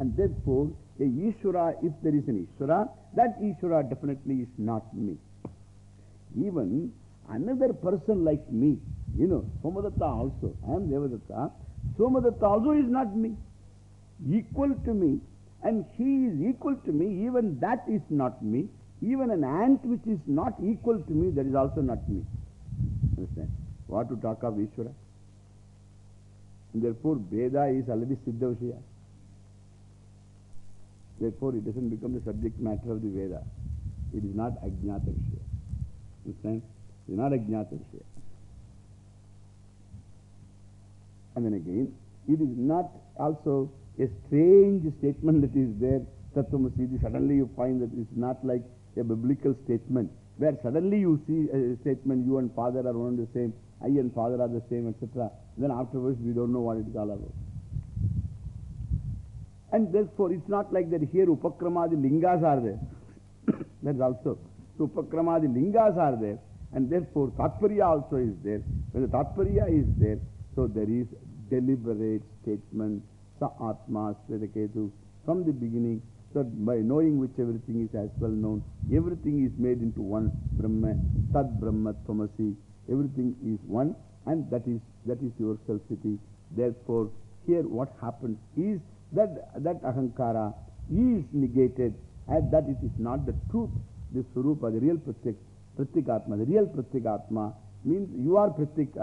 And therefore, a Ishvara, if there is an Ishvara, that Ishvara definitely is not me. Even another person like me, you know, Somadatta also, I am Devadatta, Somadatta also is not me. Equal to me, and he is equal to me, even that is not me. Even an ant which is not equal to me, that is also not me. Understand? What to talk of Ishvara? And therefore, Veda is already Siddha Vishaya. Therefore, it doesn't become the subject matter of the Veda. It is not Ajnata Vishaya. Understand? It is not Ajnata Vishaya. And then again, it is not also a strange statement that is there, Tattvamasi. Suddenly you find that it's not like a biblical statement, where suddenly you see a statement, you and father are one and the same, I and father are the same, etc. Then afterwards we don't know what it is all about. And therefore it's not like that here Upakramadi lingas are there. that is also. So Upakramadi lingas are there. And therefore Tatparya also is there. When the Tatparya is there, so there is deliberate statement, Sa Atma Svetaketu, from the beginning. So by knowing which everything is as well known, everything is made into one Brahma, Tad Brahma Tvamasi. Everything is one and that is, that is your self-city. Therefore, here what happens is that, that Ahankara is negated and that it is not the truth, the Surupa, the real Pratik, Pratikatma. The real Pratikatma means you are Pratik,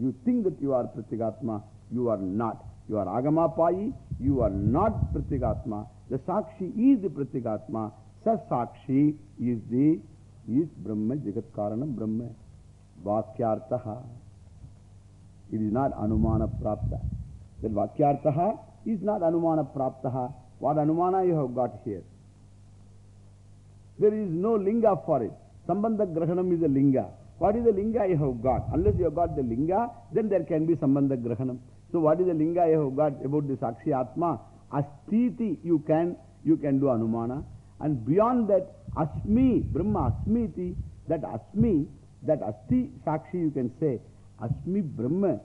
you think that you are Pratikatma, you are not. You are Agamapayi, you are not Pratikatma. The Sakshi is the Pratikatma. Sa Sakshi is the, is Brahma, Jagat Karanam Brahma. Vakyartaha. It is not Anumana Prapta. That Vakyartaha is not Anumana Praptaha. What Anumana you have got here? There is no linga for it. Sambandha Grahanam is a linga. What is the linga you have got? Unless you have got the linga, then there can be Sambandha Grahanam. So what is the linga you have got about the Sakshi Atma? Astiti you can, you can do Anumana. And beyond that, Asmi, Brahma Asmiti, that Asmi, that Asti Sakshi you can say, Asmi Brahma,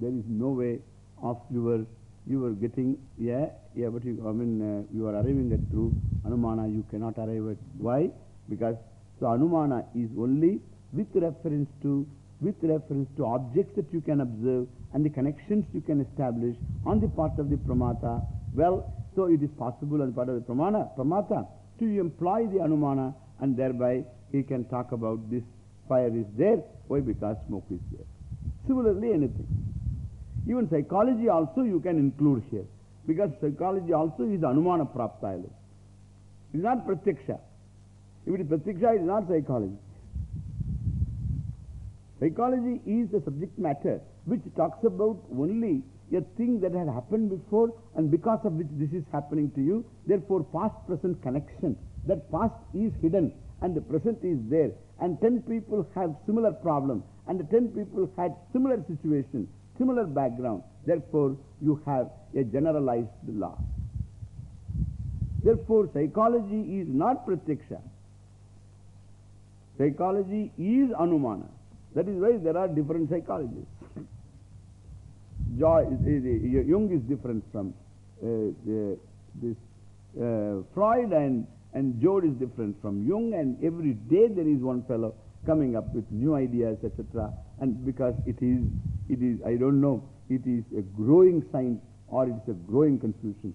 there is no way of your, you are getting, yeah, yeah, but you, I mean, uh, you are arriving at through Anumana, you cannot arrive at. Why? Because, so Anumana is only with reference to, with reference to objects that you can observe and the connections you can establish on the part of the Pramata. Well, so it is possible on the part of the Pramana, Pramata to employ the Anumana and thereby he can talk about this fire is there. Why? Because smoke is there. Similarly, anything. Even psychology also you can include here. Because psychology also is Anumana Prapta. It is not Pratyaksha. If it is Pratyaksha, it is not psychology. Psychology is the subject matter which talks about only a thing that had happened before and because of which this is happening to you. Therefore, past-present connection. That past is hidden and the present is there. And 10 people have similar problem and the 10 people had similar situation, similar background. Therefore, you have a generalized law. Therefore, psychology is not pratyaksha. Psychology is anumana. That is why there are different psychologists. Joy is, Jung is different from uh, this uh, Freud and, and Joad is different from Jung and every day there is one fellow coming up with new ideas, etc. And because it is, it is, I don't know, it is a growing science or it is a growing confusion.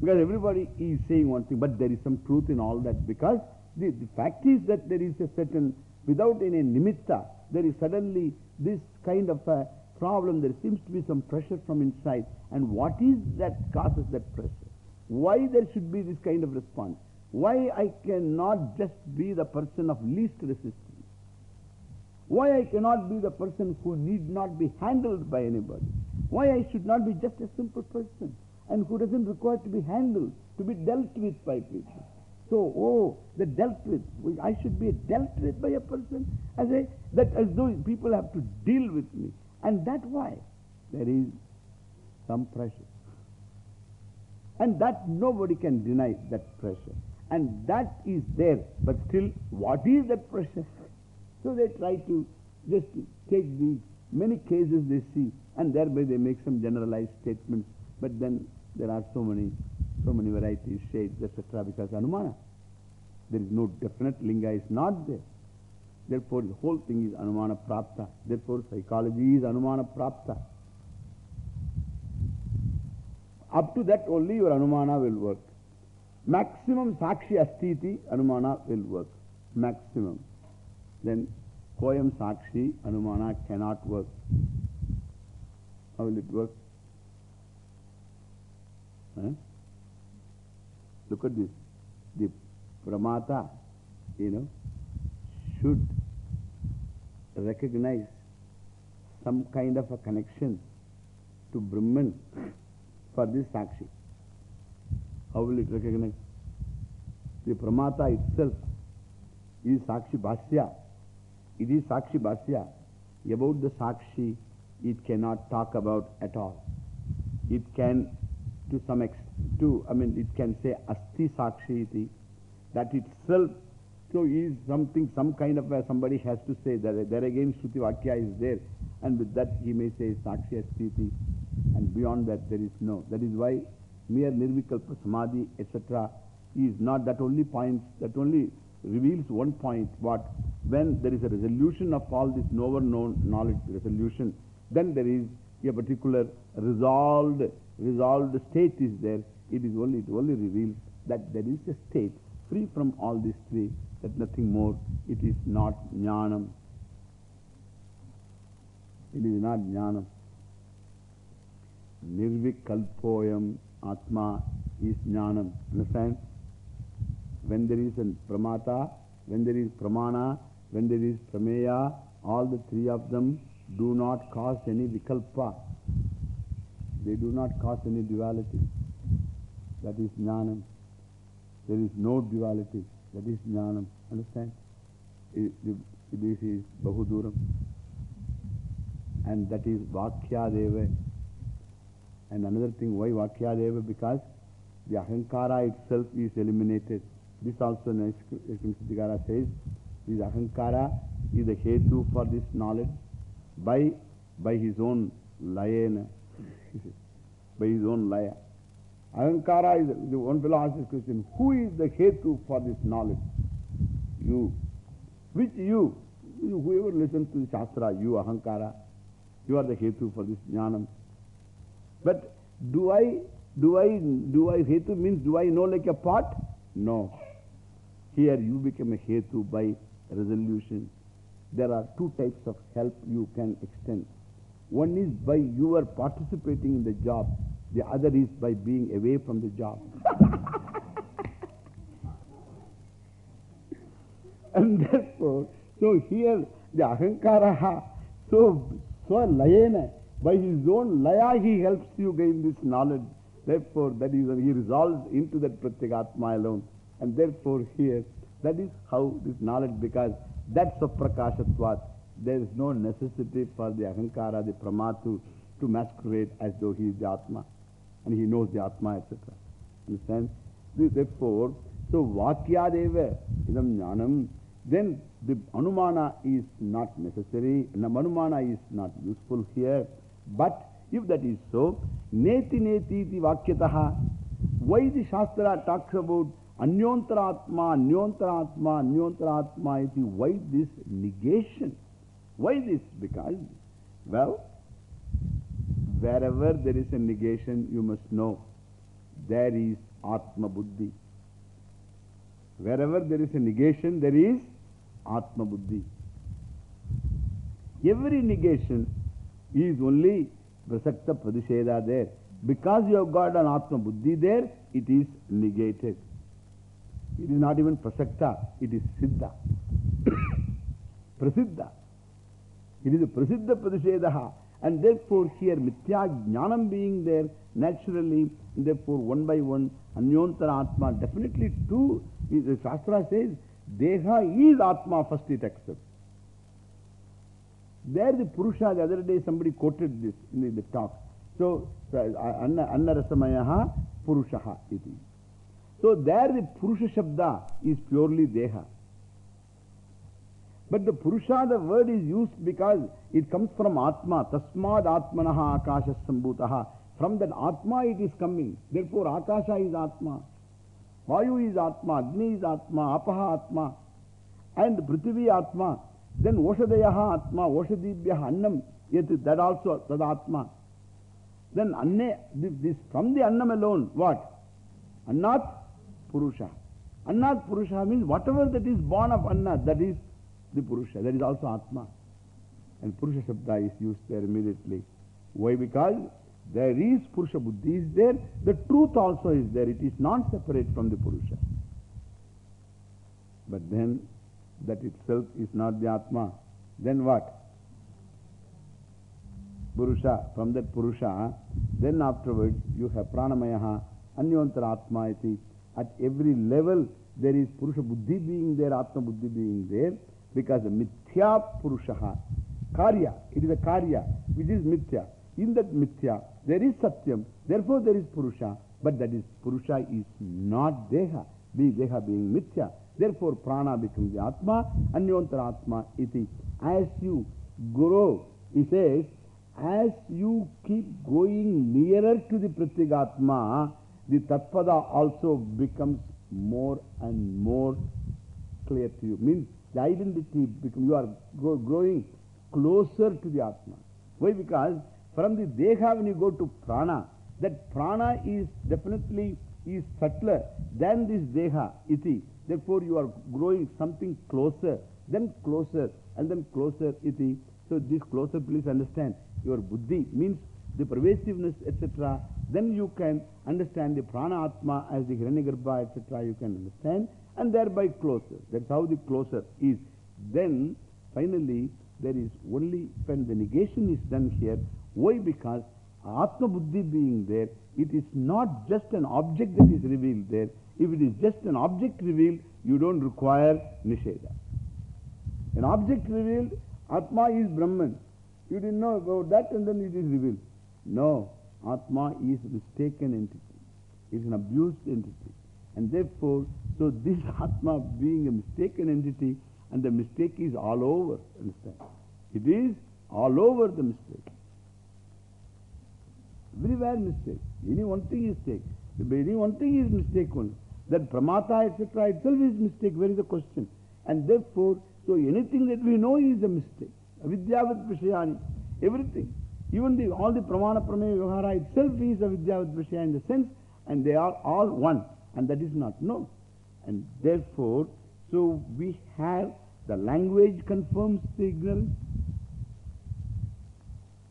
Because everybody is saying one thing, but there is some truth in all that because the, the fact is that there is a certain, without any nimitta, there is suddenly this kind of a problem. There seems to be some pressure from inside. And what is that causes that pressure? Why there should be this kind of response? Why I cannot just be the person of least resistance? Why I cannot be the person who need not be handled by anybody? Why I should not be just a simple person and who doesn't require to be handled, to be dealt with by people? So, oh, the dealt with. I should be dealt with by a person as a, that as though people have to deal with me. And that why? There is some pressure. And that nobody can deny that pressure. And that is there. But still, what is that pressure? So they try to just take the many cases they see. And thereby they make some generalized statements. But then there are so many, so many varieties, shades, etc. because Anumana. There is no definite linga is not there. Therefore, the whole thing is Anumana Prapta. Therefore, psychology is Anumana Prapta. Up to that only your Anumana will work. Maximum Sakshi Astiti, Anumana will work. Maximum. Then Koyam Sakshi, Anumana cannot work. How will it work? Look at this. The Pramata, you know, should recognize some kind of a connection to Brahman for this Sakshi. How will it recognize? The Pramata itself is Sakshi Bhasya. It is Sakshi Bhasya. About the Sakshi, it cannot talk about at all. It can, to some extent, to, I mean, it can say Asti Sakshi iti. That itself, so is something, some kind of a, somebody has to say that there again Shruti Vakya is there. And with that he may say Sakshi Asti iti. And beyond that there is no. That is why mere Nirvikalpa Samadhi, etc. is not that only points, that only reveals one point, what? When there is a resolution of all this knower known knowledge resolution, then there is a particular resolved, resolved state is there. It is only, it only reveals that there is a state free from all these three, that nothing more, it is not jnanam. It is not jnanam. Nirvikalpoyam Atma is jnanam. Understand? When there is a pramata, when there is pramana, when there is prameya, all the three of them do not cause any vikalpa. They do not cause any duality. That is jnanam. There is no duality. That is jnanam. Understand? This is bahuduram. And that is vakyadeva. And another thing, why vakyadeva? Because the ahankara itself is eliminated. This also Siddhikara says, this ahankara is the hetu for this knowledge by, by his own layena, by his own laya. Ahankara is, the one fellow asks this question, who is the hetu for this knowledge? You. Which you? you whoever listens to the Shastra, you ahankara, you are the hetu for this jnanam. But do I, do I, do I, hetu means do I know like a pot? No. Here you become a hetu by resolution. There are two types of help you can extend. One is by your participating in the job. The other is by being away from the job. and therefore, so here the ahankara, so, so layena, by his own laya he helps you gain this knowledge. Therefore, that is, he resolves into that pratyagatma alone. And therefore here, that is how this knowledge, because that's of prakashatvat. There is no necessity for the ahankara, the pramatu, to masquerade as though he is the atma. And he knows the atma, etc. Understand? Therefore, so vakyadeva idam jnanam, then the anumana is not necessary, the anumana is not useful here. But if that is so, neti neti iti vakyataha, why the Shastra talks about This? Because, well, wherever there is a negation, you must know there is Atma Buddhi. Wherever there is a negation, there is Atma Buddhi. Every negation is only Prasakta Pradisheda there. Because you have got an Atma Buddhi there, it is negated. It is not even Prasakta, it is Siddha. Prasiddha. It is a Prasiddha Pradishedaha. And therefore here Mithya Jnanam being there, naturally, therefore one by one, Anyantara Atma, definitely two, the Shastra says, Deha is Atma, first it accepts. There the Purusha, the other day somebody quoted this in the, the talk. So, uh, Anna, Anna Rasamayaha Purushaha iti. So there the Purusha Shabda is purely Deha. But the Purusha, the word is used because it comes from Atma. Tasmad Atmanaha Akasha Sambhutaha. From that Atma it is coming. Therefore, Akasha is Atma. Vayu is Atma. Agni is Atma. Apaha Atma. And Prithvi Atma. Then Oshadayaha Atma. Oshadibhyaha Annam. Yet that also, that Atma. Then Anne, this, from the Annam alone, what? Annat Purusha. Annat Purusha means whatever that is born of Anna, that is the Purusha. That is also Atma. And Purusha Shabda is used there immediately. Why? Because there is Purusha Buddhi is there, the truth also is there. It is not separate from the Purusha. But then that itself is not the Atma. Then what? Purusha. From that Purusha, then afterwards you have Pranamayaha, Anyantara Atma iti. At every level there is Purusha Buddhi being there, Atma Buddhi being there, because Mithya Purushaha, Karya, it is a Karya, which is Mithya. In that Mithya, there is Satyam, therefore there is Purusha, but that is Purusha is not Deha, being Deha being Mithya. Therefore Prana becomes the Atma, Anyantara Atma iti. As you grow, he says, as you keep going nearer to the Pratyagatma, the Tatpada also becomes more and more clear to you. Means the identity, become, you are go, growing closer to the Atma. Why? Because from the Deha when you go to Prana, that Prana is definitely is subtler than this Deha, iti. Therefore you are growing something closer, then closer, and then closer, iti. So this closer, please understand, your buddhi means the pervasiveness, etc. Then you can understand the prana atma as the hiranyagarbha, etc. You can understand, and thereby closer. That's how the closer is. Then finally, there is only when the negation is done here. Why? Because atma buddhi being there, it is not just an object that is revealed there. If it is just an object revealed, you don't require nisheda. An object revealed, Atma is Brahman. You didn't know about that and then it is revealed. No, Atma is a mistaken entity. It is an abused entity. And therefore, so this Atma being a mistaken entity and the mistake is all over, understand? It is all over the mistake. Everywhere mistake. Any one thing is mistake. Any one thing is mistake only. That pramata, etc. itself is mistake. Where is the question? And therefore, so anything that we know is a mistake. Avidyavat Vishayani. Everything. Even the, all the pramana prameya vyavahara itself is avidyavat Vishaya in the sense, and they are all one. And that is not known. And therefore, so we have the language confirms the ignorance.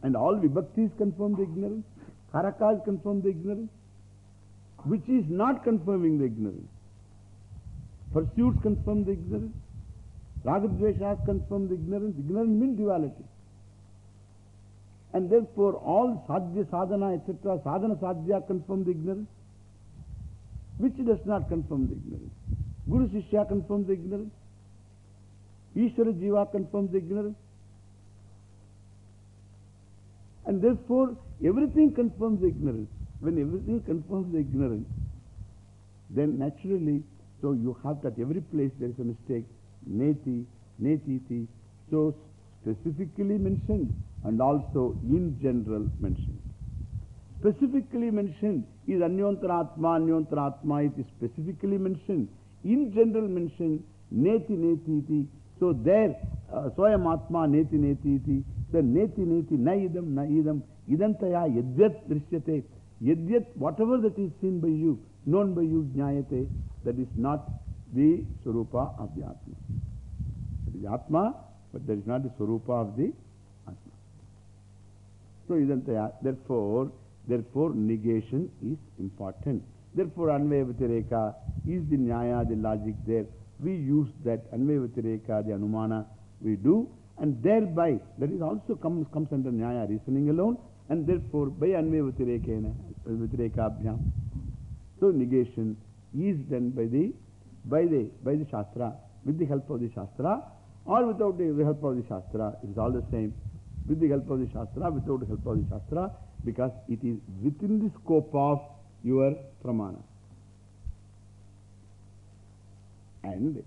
And all vibhaktis confirm the ignorance. Karakas confirm the ignorance. Which is not confirming the ignorance. Pursuits confirm the ignorance. Ragadveshas confirm the ignorance. Ignorance means duality. And therefore, all sadhya, sadhana, etc., sadhana, sadhya confirm the ignorance. Which does not confirm the ignorance? Guru Shishya confirms the ignorance. Ishvara Jiva confirms the ignorance. And therefore, everything confirms the ignorance. When everything confirms the ignorance, then naturally, so you have that every place there is a mistake. Neti, netiti. So specifically mentioned and also in general mentioned. Specifically mentioned is Anyantaratma, Anyantaratma. It is specifically mentioned. In general mentioned, Neti, Neti, iti. So there, uh, Swayam Atma, Neti, Neti, iti. The Neti, Neti, Na idam, Na idam. Idantaya, Yadyat, Drishyate. Yadyat, whatever that is seen by you, known by you, Jnayate, that is not the Swarupa of the Atma. That is Atma, but that is not the Swarupa of the. So, therefore, therefore, negation is important. Therefore, Anvaya is the Nyaya, the logic there. We use that Anvaya the Anumana, we do, and thereby, that is also comes, comes under Nyaya, reasoning alone, and therefore, by Anvaya Vatirekabhyam. So, negation is done by the, by the, by the Shastra, with the help of the Shastra, or without the help of the Shastra, it is all the same. With the help of the Shastra, without the help of the Shastra, because it is within the scope of your pramana. And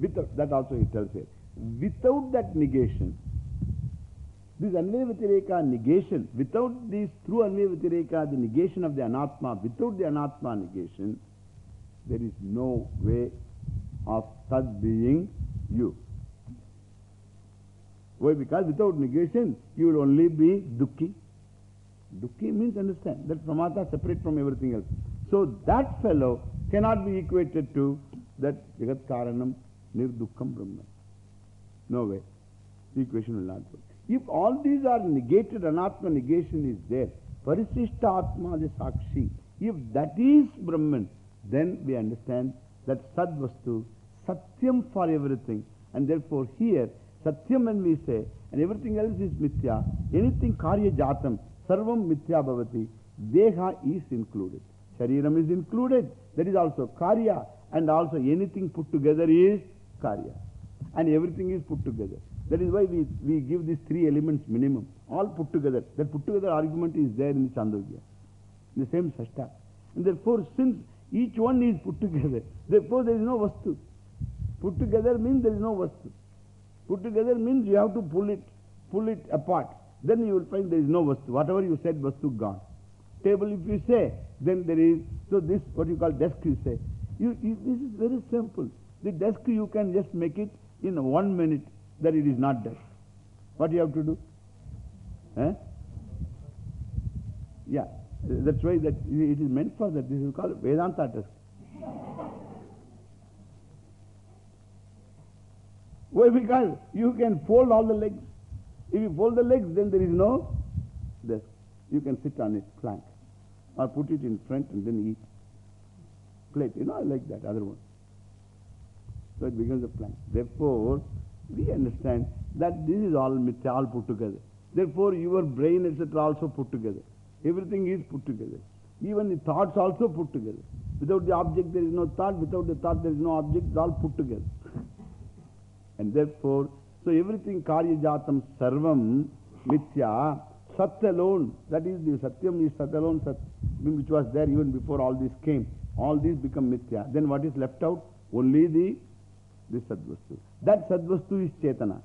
with that also it tells it. without that negation, this Anvaya negation, without this, through Anvaya the negation of the Anatma, without the Anatma negation, there is no way of Sat being you. Why? Because without negation, you will only be Dukki. Dukki means understand that Pramata separate from everything else. So that fellow cannot be equated to that Jagat Karanam Nirdukkam Brahma. No way. The equation will not work. If all these are negated, Anatma negation is there. Parisishta Atma the Sakshi. If that is Brahman, then we understand that Sad Vastu, Satyam for everything. And therefore here, Satyam when we say, and everything else is Mithya, anything Karya Jatam, Sarvam Mithya Bhavati, Deha is included. Shariram is included. That is also Karya. And also anything put together is Karya. And everything is put together. That is why we, we give these three elements minimum. All put together. That put together argument is there in the Chandogya. In the same Sashta. And therefore, since each one is put together, therefore there is no Vastu. Put together means there is no Vastu. Put together means you have to pull it, pull it apart. Then you will find there is no Vastu. Whatever you said, Vastu gone. Table if you say, then there is, so this what you call desk you say. You, you, this is very simple. The desk you can just make it in one minute that it is not desk. What you have to do? Eh? Yeah, that's why that it is meant for that. This is called Vedanta desk. Why? Because you can fold all the legs. If you fold the legs, then there is no desk. You can sit on it, plank, Or put it in front and then eat. Plate, you know, I like that other one. So it becomes a plank. Therefore, we understand that this is all all put together. Therefore, your brain, etc., also put together. Everything is put together. Even the thoughts also put together. Without the object, there is no thought. Without the thought, there is no object. It's all put together. And therefore, so everything karya jatam sarvam mithya, sat alone, that is the satyam is sat alone, sat, which was there even before all this came. All these become mithya. Then what is left out? Only the, the sadvastu. That sadvastu is chetana.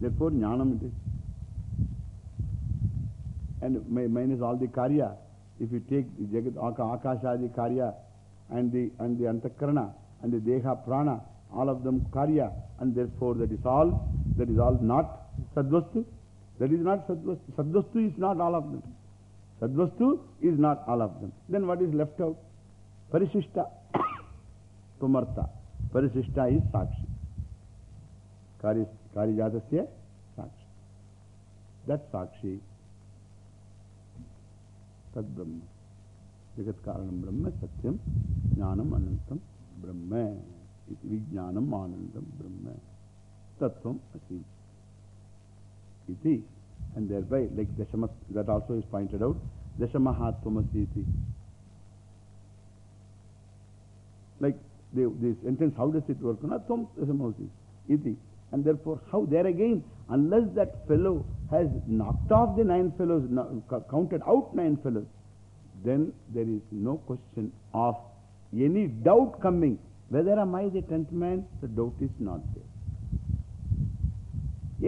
Therefore, jnanam it is. And minus all the karya, if you take the jagat, akashadi karya and the, and the antakarana and the deha prana, all of them karya, and therefore that is all, that is all not sadvastu. That is not sadvastu. Sadvastu is not all of them. Sadvastu is not all of them. Then what is left out? Parishishta. Pumartha. Parishishta is Sakshi. Karijatasya Sakshi. That Sakshi. Tad. Jagat Karanam Brahma Satyam Jnanam Anantam Brahma. Iti Vijnanam Anandam Brahma. Tattvam Asi. Iti. And thereby, like Dashama, that also is pointed out, Dashamahatvamasi iti. Like the, the sentence, how does it work? Natvam Dashamasi iti. And therefore, how there again, unless that fellow has knocked off the nine fellows, counted out nine fellows, then there is no question of any doubt coming. Whether am I the tenth man? The doubt is not there.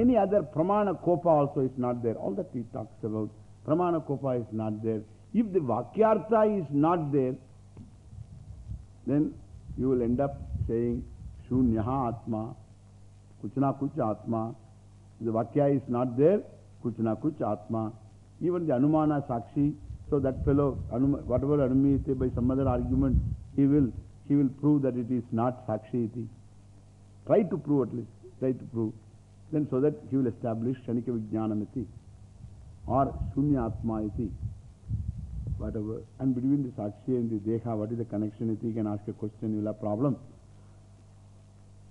Any other Pramana Kopa also is not there. All that he talks about, Pramana Kopa is not there. If the Vakyartha is not there, then you will end up saying Shunyaha Atma, Kuchna Kuch Atma. The Vakya is not there, Kuchna Kuch Atma. Even the Anumana Sakshi, so that fellow, whatever Anumi say by some other argument, he will, he will prove that it is not Sakshi. Try to prove at least, try to prove. Then so that he will establish Shanika Vijnanamiti or Shunyatma iti. Whatever. And between the Sakshi and the Deha, what is the connection iti? You can ask a question, you will have problem.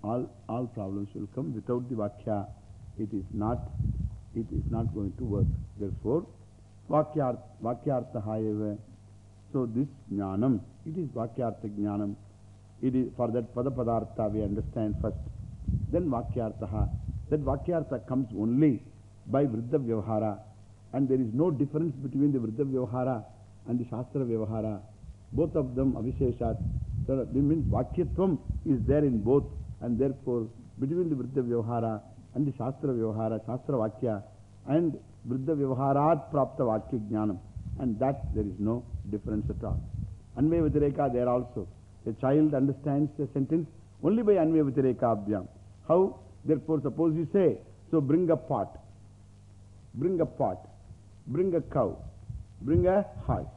All, all problems will come without the Vakya. It is not, it is not going to work. Therefore, Vakyartha, Vakyartha eva. So this Jnanam, it is Vakyartha Jnanam. It is for that Padapadartha we understand first. Then Vakyartha. That Vakyartha comes only by Vriddha Vyavahara. And there is no difference between the Vriddha Vyavahara and the Shastra Vyavahara. Both of them Avisheshat. So that means Vakyatvam is there in both. And therefore, between the Vriddha Vyavahara and the Shastra Vyavahara, Shastra Vakya, and Vriddha Vyavaharat Prapta Vakya Jnanam, and that there is no difference at all. Anvaya Vitareka there also. A child understands a sentence only by Anvaya Vitareka Abhyam. How? Therefore, suppose you say, so bring a pot, bring a pot, bring a cow, bring a horse.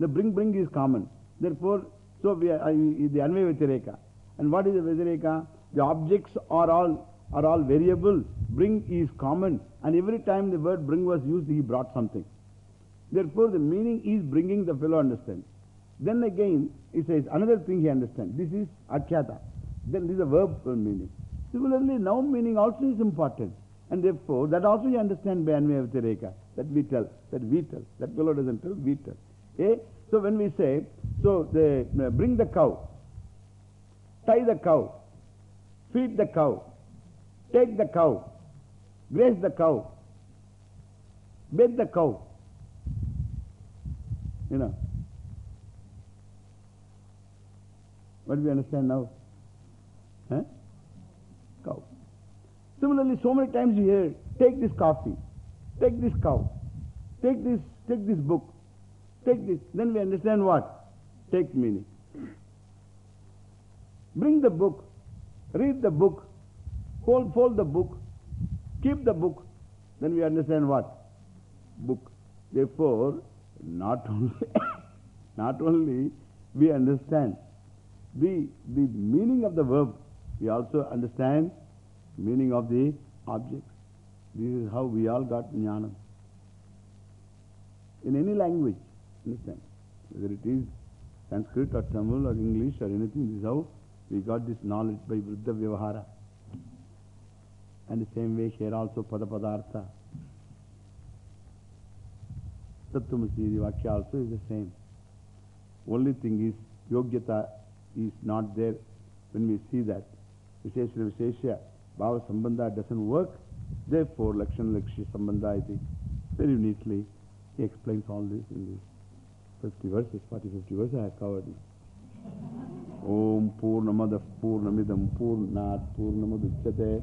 The bring, bring is common. Therefore, so we are, the Anvaya Vitareka. And what is the Vitareka? The objects are all, are all variable. Bring is common. And every time the word bring was used, he brought something. Therefore, the meaning is bringing the fellow understands. Then again, he says another thing he understands. This is Akhyata. Then this is a verb meaning. Similarly, noun meaning also is important. And therefore, that also you understand by Anvaya Vitareka. That we tell, that we tell. That fellow doesn't tell, we tell. Eh? So when we say, so the, uh, bring the cow, tie the cow, feed the cow, take the cow, graze the cow, bathe the cow. You know. What do we understand now? Huh? Cow. Similarly, so many times you hear, take this coffee, take this cow, take this, take this book, take this. Then we understand what? Take meaning. Bring the book, read the book, fold, fold the book, keep the book. Then we understand what? Book. Therefore, not only, not only we understand the, the meaning of the verb, we also understand meaning of the object. This is how we all got jnana. In any language, understand? Whether it is Sanskrit or Tamil or English or anything, this is how we got this knowledge by Vriddha Vyavahara. And the same way here also Pada Padartha. Tattvamasi, the Vakya also is the same. Only thing is, Yogyata is not there when we see that. Vishesha Vishesha Bhava Sambandha doesn't work. Therefore, Lakshana Lakshya Sambandha, I think, very neatly he explains all this in these 50 verses, 40, 50 verses I have covered. Om Purnamada Purnamidam Purnat Purnamaduchyate